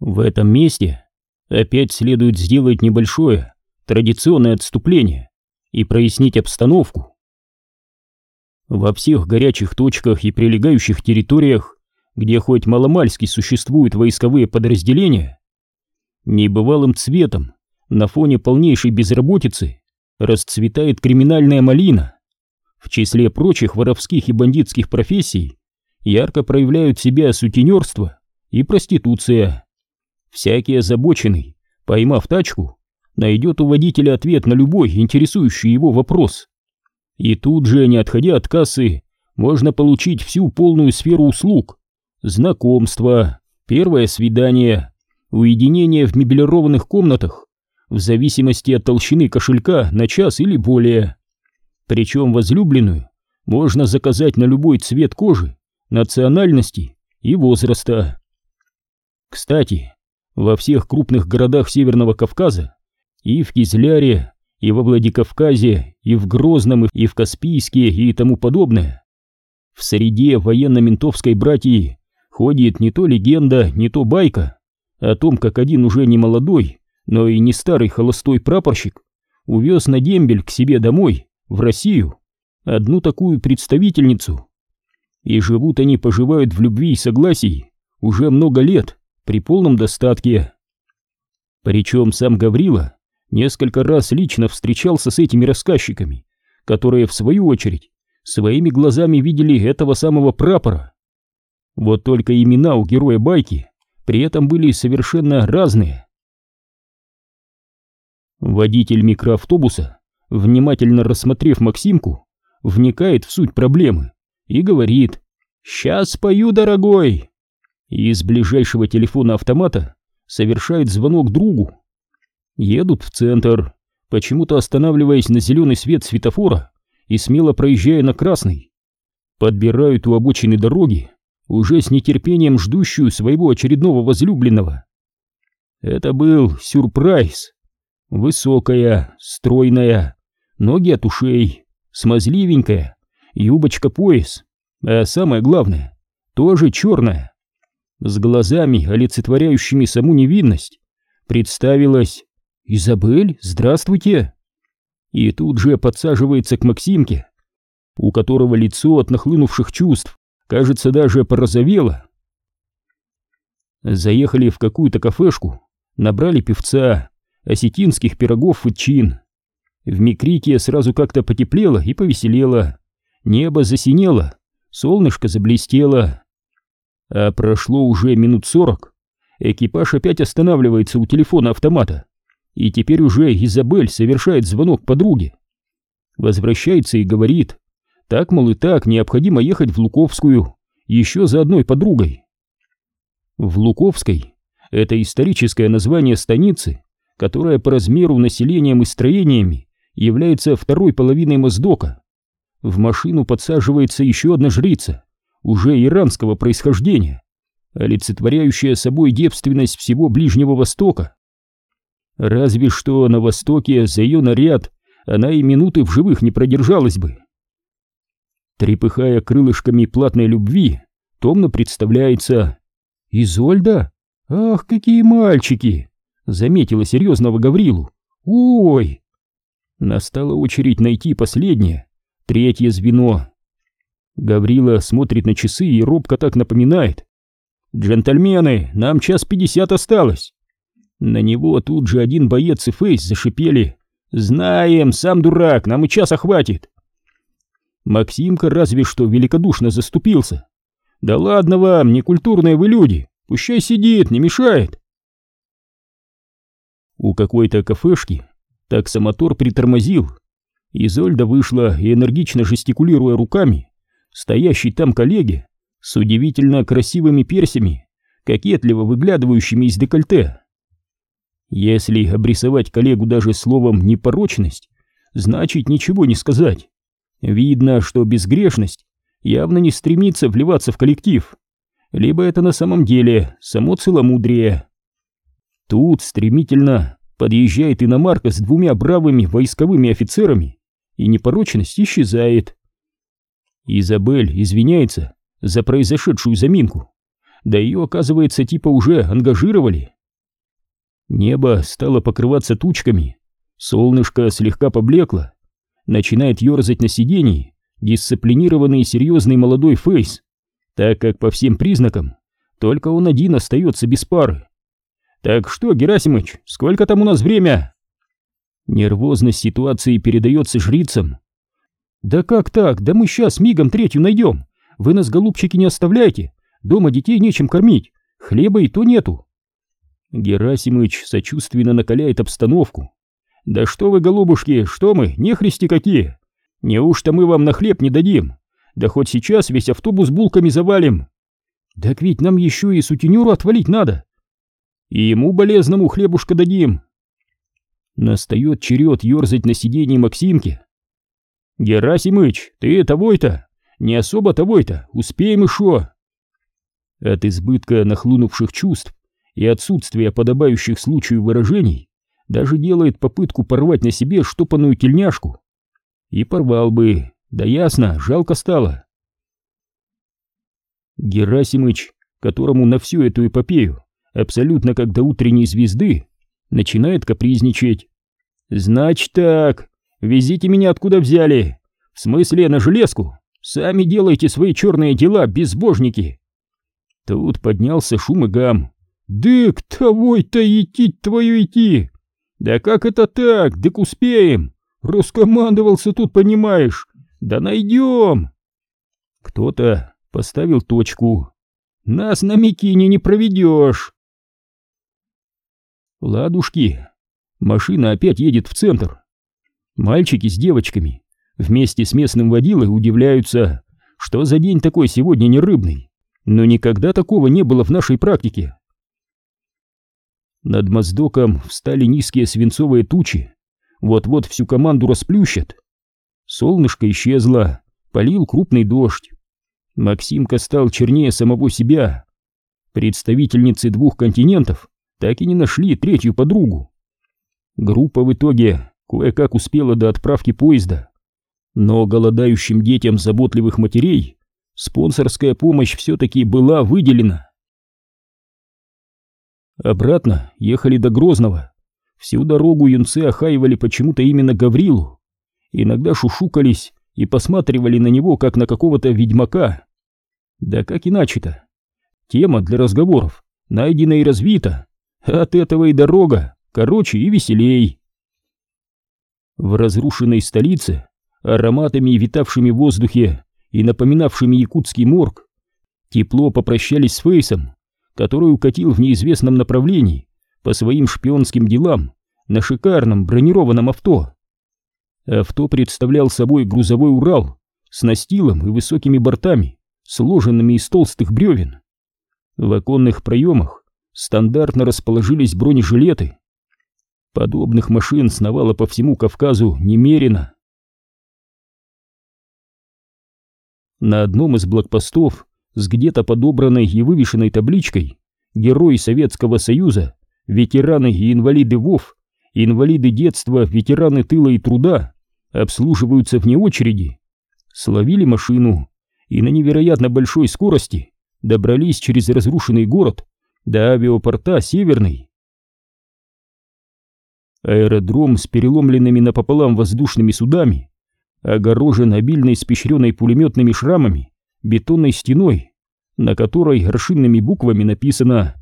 В этом месте опять следует сделать небольшое традиционное отступление и прояснить обстановку. Во всех горячих точках и прилегающих территориях, где хоть маломальски существуют войсковые подразделения, небывалым цветом на фоне полнейшей безработицы расцветает криминальная малина. В числе прочих воровских и бандитских профессий ярко проявляют себя сутенерство и проституция. Всякий озабоченный, поймав тачку, найдет у водителя ответ на любой интересующий его вопрос. И тут же, не отходя от кассы, можно получить всю полную сферу услуг. Знакомство, первое свидание, уединение в мебелированных комнатах, в зависимости от толщины кошелька на час или более. Причем возлюбленную можно заказать на любой цвет кожи, национальности и возраста. Кстати, во всех крупных городах Северного Кавказа, и в Кизляре, и во Владикавказе, и в Грозном, и в Каспийске, и тому подобное. В среде военно-ментовской братьи ходит не то легенда, не то байка о том, как один уже не молодой, но и не старый холостой прапорщик увез на дембель к себе домой, в Россию, одну такую представительницу. И живут они, поживают в любви и согласии уже много лет, при полном достатке. Причем сам Гаврила несколько раз лично встречался с этими рассказчиками, которые, в свою очередь, своими глазами видели этого самого прапора. Вот только имена у героя байки при этом были совершенно разные. Водитель микроавтобуса, внимательно рассмотрев Максимку, вникает в суть проблемы и говорит «Сейчас пою, дорогой!» И из ближайшего телефона автомата совершает звонок другу. Едут в центр, почему-то останавливаясь на зеленый свет светофора и смело проезжая на красный. Подбирают у обочины дороги, уже с нетерпением ждущую своего очередного возлюбленного. Это был сюрприз. Высокая, стройная, ноги от ушей, смазливенькая, юбочка-пояс, а самое главное, тоже черная с глазами, олицетворяющими саму невинность, представилась «Изабель, здравствуйте!» И тут же подсаживается к Максимке, у которого лицо от нахлынувших чувств, кажется, даже порозовело. Заехали в какую-то кафешку, набрали певца, осетинских пирогов и чин. В Микрике сразу как-то потеплело и повеселело, небо засинело, солнышко заблестело. А прошло уже минут сорок. Экипаж опять останавливается у телефона автомата. И теперь уже Изабель совершает звонок подруге. Возвращается и говорит, так, мол, и так, необходимо ехать в Луковскую, еще за одной подругой. В Луковской это историческое название станицы, которая по размеру, населением и строениями является второй половиной Моздока. В машину подсаживается еще одна жрица, уже иранского происхождения, олицетворяющая собой девственность всего Ближнего Востока. Разве что на Востоке за ее наряд она и минуты в живых не продержалась бы. Трепыхая крылышками платной любви, томно представляется «Изольда? Ах, какие мальчики!» Заметила серьезного Гаврилу. «Ой!» Настала очередь найти последнее, третье звено, Гаврила смотрит на часы и робко так напоминает. «Джентльмены, нам час пятьдесят осталось!» На него тут же один боец и Фейс зашипели. «Знаем, сам дурак, нам и часа хватит!» Максимка разве что великодушно заступился. «Да ладно вам, некультурные вы люди, пущай сидит, не мешает!» У какой-то кафешки таксомотор притормозил. Изольда вышла и, энергично жестикулируя руками, стоящей там коллеге с удивительно красивыми персями, кокетливо выглядывающими из декольте. Если обрисовать коллегу даже словом «непорочность», значит ничего не сказать. Видно, что безгрешность явно не стремится вливаться в коллектив, либо это на самом деле само целомудрие. Тут стремительно подъезжает иномарка с двумя бравыми войсковыми офицерами, и непорочность исчезает. Изабель извиняется за произошедшую заминку, да ее, оказывается, типа уже ангажировали. Небо стало покрываться тучками, солнышко слегка поблекло, начинает ерзать на сиденье дисциплинированный и серьезный молодой Фейс, так как по всем признакам только он один остается без пары. «Так что, Герасимыч, сколько там у нас время?» Нервозность ситуации передается жрицам. «Да как так? Да мы сейчас мигом третью найдем. Вы нас, голубчики, не оставляйте. Дома детей нечем кормить. Хлеба и то нету». Герасимыч сочувственно накаляет обстановку. «Да что вы, голубушки, что мы, нехристи какие! Неужто мы вам на хлеб не дадим? Да хоть сейчас весь автобус булками завалим!» «Так ведь нам еще и сутенеру отвалить надо!» «И ему болезному хлебушка дадим!» Настает черед ерзать на сиденье Максимки. «Герасимыч, ты того-то? Не особо того-то, успеем шо?» От избытка нахлынувших чувств и отсутствия подобающих случаю выражений даже делает попытку порвать на себе штопанную тельняшку. И порвал бы, да ясно, жалко стало. Герасимыч, которому на всю эту эпопею, абсолютно как до утренней звезды, начинает капризничать. «Значит так, везите меня откуда взяли. В смысле на железку? Сами делайте свои черные дела, безбожники!» Тут поднялся шум и гам. «Дык, того-то идти твою идти! Да как это так? Дык успеем! Раскомандовался тут, понимаешь! Да найдем!» Кто-то поставил точку. «Нас на Микине не проведешь!» Ладушки. Машина опять едет в центр. Мальчики с девочками вместе с местным водилой удивляются, что за день такой сегодня не рыбный. Но никогда такого не было в нашей практике. Над Моздоком встали низкие свинцовые тучи. Вот-вот всю команду расплющат. Солнышко исчезло, полил крупный дождь. Максимка стал чернее самого себя. Представительницы двух континентов так и не нашли третью подругу. Группа в итоге кое-как успела до отправки поезда. Но голодающим детям заботливых матерей спонсорская помощь все-таки была выделена. Обратно ехали до Грозного. Всю дорогу юнцы охаивали почему-то именно Гаврилу. Иногда шушукались и посматривали на него, как на какого-то ведьмака. Да как иначе-то? Тема для разговоров найдена и развита. От этого и дорога короче и веселей. В разрушенной столице, ароматами, витавшими в воздухе и напоминавшими якутский морг, тепло попрощались с Фейсом, который укатил в неизвестном направлении по своим шпионским делам на шикарном бронированном авто. Авто представлял собой грузовой Урал с настилом и высокими бортами, сложенными из толстых бревен. В оконных проемах стандартно расположились бронежилеты. Подобных машин сновало по всему Кавказу немерено. На одном из блокпостов с где-то подобранной и вывешенной табличкой «Герои Советского Союза, ветераны и инвалиды ВОВ, инвалиды детства, ветераны тыла и труда обслуживаются вне очереди», словили машину и на невероятно большой скорости добрались через разрушенный город до авиапорта Северный. Аэродром с переломленными напополам воздушными судами огорожен обильной спещренной пулеметными шрамами бетонной стеной, на которой аршинными буквами написано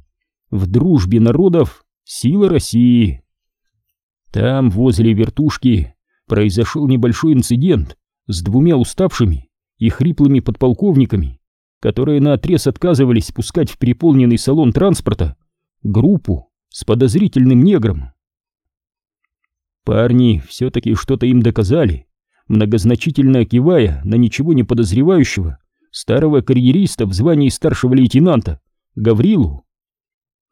«В дружбе народов сила России». Там, возле вертушки, произошел небольшой инцидент с двумя уставшими и хриплыми подполковниками, которые наотрез отказывались спускать в переполненный салон транспорта группу с подозрительным негром. Парни все-таки что-то им доказали, многозначительно кивая на ничего не подозревающего старого карьериста в звании старшего лейтенанта Гаврилу.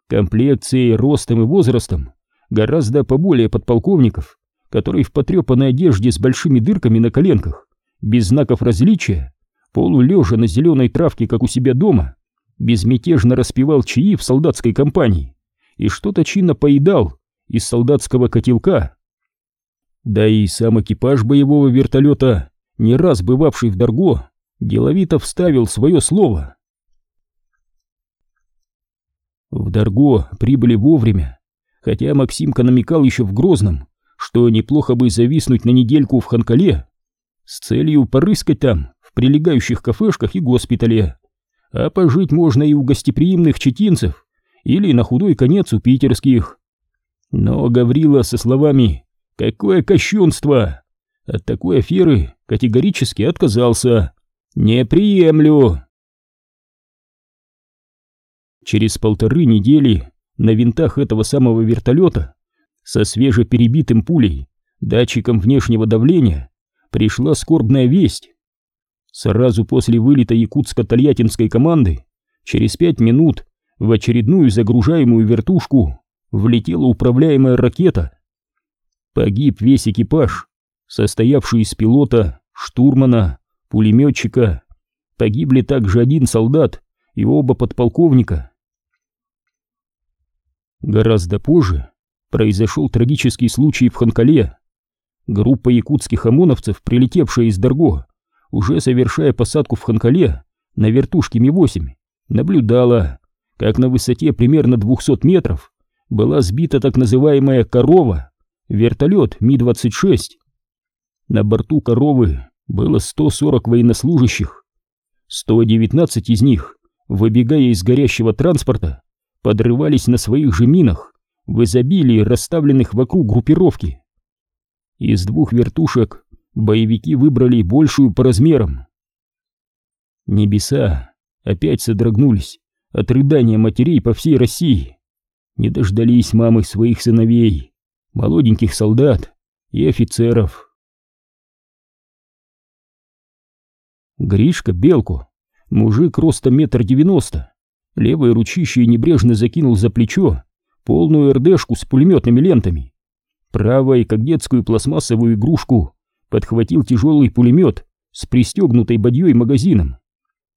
Комплекцией, ростом и возрастом гораздо поболее подполковников, который в потрепанной одежде с большими дырками на коленках, без знаков различия, полулежа на зеленой травке, как у себя дома, безмятежно распевал чаи в солдатской компании и что-то чинно поедал из солдатского котелка. Да и сам экипаж боевого вертолета, не раз бывавший в Дарго, деловито вставил свое слово. В Дарго прибыли вовремя, хотя Максимка намекал еще в Грозном, что неплохо бы зависнуть на недельку в Ханкале с целью порыскать там, в прилегающих кафешках и госпитале. А пожить можно и у гостеприимных четинцев, или на худой конец у питерских. Но Гаврила со словами «Какое кощунство!» от такой аферы категорически отказался. «Не приемлю!» Через полторы недели на винтах этого самого вертолета со свежеперебитым пулей, датчиком внешнего давления, пришла скорбная весть. Сразу после вылета якутско-тольяттинской команды, через пять минут в очередную загружаемую вертушку влетела управляемая ракета. Погиб весь экипаж, состоявший из пилота, штурмана, пулеметчика. Погибли также один солдат и оба подполковника. Гораздо позже произошел трагический случай в Ханкале. Группа якутских ОМОНовцев, прилетевшая из Дарго, уже совершая посадку в Ханкале на вертушке Ми-8, наблюдала, как на высоте примерно 200 метров была сбита так называемая «корова», вертолет Ми-26. На борту «коровы» было 140 военнослужащих. 119 из них, выбегая из горящего транспорта, подрывались на своих же минах в изобилии расставленных вокруг группировки. Из двух вертушек боевики выбрали большую по размерам. Небеса опять содрогнулись от рыдания матерей по всей России. Не дождались мамы своих сыновей, молоденьких солдат и офицеров. Гришка Белку, мужик ростом метр девяносто, левой ручищей небрежно закинул за плечо полную РДшку с пулеметными лентами. Правой, как детскую пластмассовую игрушку, подхватил тяжелый пулемет с пристегнутой бадьей магазином.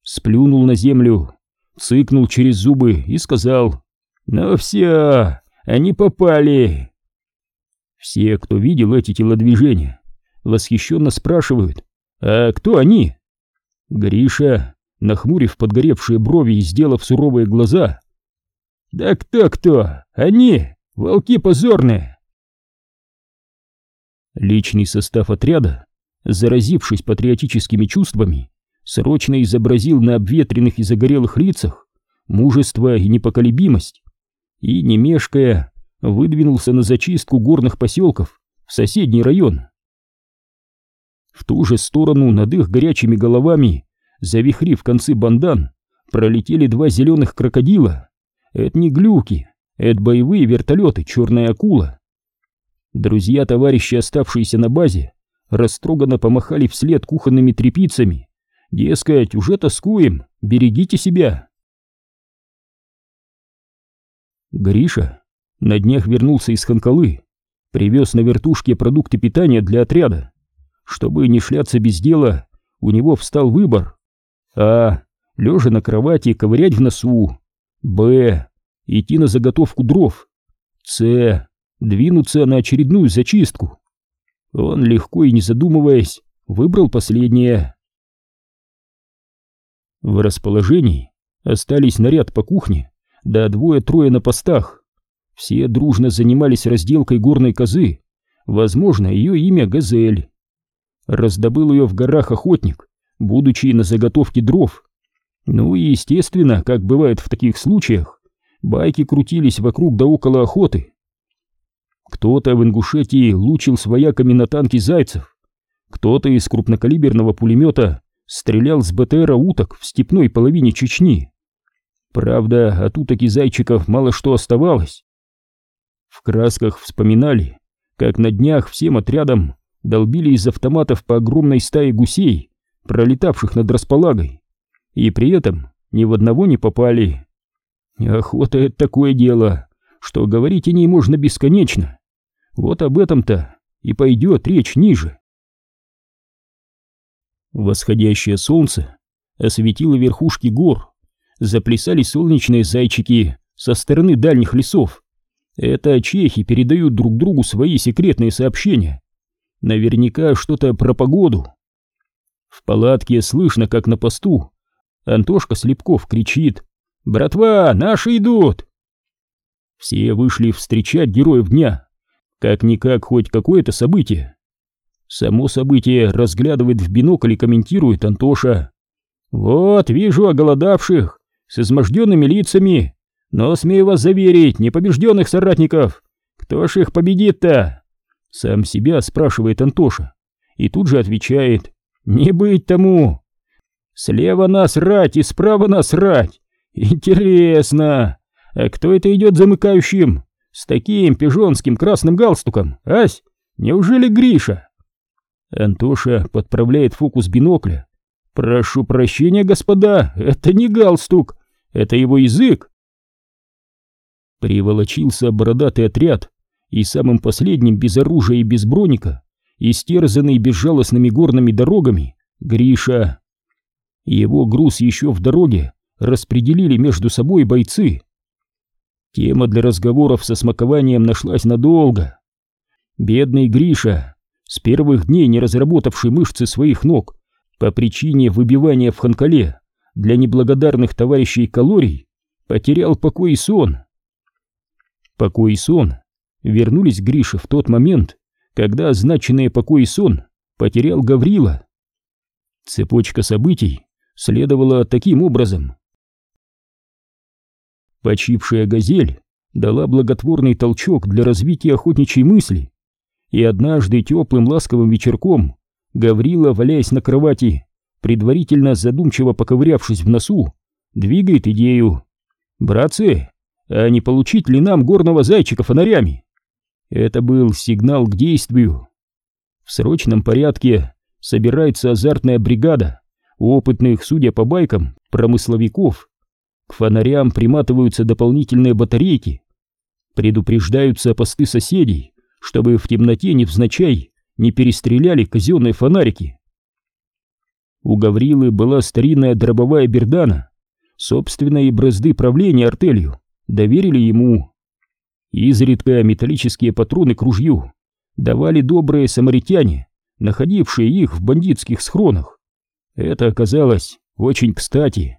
Сплюнул на землю, цыкнул через зубы и сказал «Ну все, они попали!» Все, кто видел эти телодвижения, восхищенно спрашивают «А кто они?» Гриша, нахмурив подгоревшие брови и сделав суровые глаза, «Да кто-кто? Они! Волки позорные!» Личный состав отряда, заразившись патриотическими чувствами, срочно изобразил на обветренных и загорелых лицах мужество и непоколебимость, и, не мешкая, выдвинулся на зачистку горных поселков в соседний район. В ту же сторону над их горячими головами, завихрив концы бандан, пролетели два зеленых крокодила. Это не глюки, это боевые вертолеты «Черная акула». Друзья-товарищи, оставшиеся на базе, растроганно помахали вслед кухонными тряпицами. Дескать, уже тоскуем, берегите себя. Гриша на днях вернулся из Ханкалы, привез на вертушке продукты питания для отряда. Чтобы не шляться без дела, у него встал выбор. А. Лежа на кровати, ковырять в носу. Б. Идти на заготовку дров. С. Двинуться на очередную зачистку. Он, легко и не задумываясь, выбрал последнее. В расположении остались наряд по кухне, да двое-трое на постах. Все дружно занимались разделкой горной козы, возможно, ее имя Газель. Раздобыл ее в горах охотник, будучи на заготовке дров. Ну и естественно, как бывает в таких случаях, байки крутились вокруг да около охоты. Кто-то в Ингушетии лучил свояками на танки зайцев, кто-то из крупнокалиберного пулемета стрелял с БТРа уток в степной половине Чечни. Правда, от уток и зайчиков мало что оставалось. В красках вспоминали, как на днях всем отрядом долбили из автоматов по огромной стае гусей, пролетавших над располагой, и при этом ни в одного не попали. Охота — это такое дело, что говорить о ней можно бесконечно. Вот об этом-то и пойдет речь ниже. Восходящее солнце осветило верхушки гор, заплясали солнечные зайчики со стороны дальних лесов. Это чехи передают друг другу свои секретные сообщения. Наверняка что-то про погоду. В палатке слышно, как на посту Антошка Слепков кричит «Братва, наши идут! Все вышли встречать героев дня. Как-никак хоть какое-то событие. Само событие разглядывает в бинокль и комментирует Антоша. «Вот, вижу оголодавших, с изможденными лицами, но, смею вас заверить, непобежденных соратников. Кто ж их победит-то?» Сам себя спрашивает Антоша и тут же отвечает «Не быть тому!» «Слева нас рать и справа нас рать! Интересно! А кто это идет замыкающим? С таким пижонским красным галстуком, ась? Неужели Гриша?» Антоша подправляет фокус бинокля. «Прошу прощения, господа, это не галстук, это его язык!» Приволочился бородатый отряд, и самым последним без оружия и без броника, истерзанный безжалостными горными дорогами, Гриша. Его груз еще в дороге распределили между собой бойцы. Тема для разговоров со смакованием нашлась надолго. Бедный Гриша, с первых дней не разработавший мышцы своих ног по причине выбивания в ханкале для неблагодарных товарищей калорий, потерял покой и сон. Покой и сон вернулись к Грише в тот момент, когда означенные покой и сон потерял Гаврила. Цепочка событий следовала таким образом. Почившая газель дала благотворный толчок для развития охотничьей мысли, и однажды теплым ласковым вечерком Гаврила, валяясь на кровати, предварительно задумчиво поковырявшись в носу, двигает идею. «Братцы, а не получить ли нам горного зайчика фонарями?» Это был сигнал к действию. В срочном порядке собирается азартная бригада опытных, судя по байкам, промысловиков. К фонарям приматываются дополнительные батарейки. Предупреждаются посты соседей, чтобы в темноте невзначай не перестреляли казенные фонарики. У Гаврилы была старинная дробовая бердана, собственные бразды правления артелью доверили ему. Изредка металлические патроны к ружью давали добрые самаритяне, находившие их в бандитских схронах. Это оказалось очень кстати.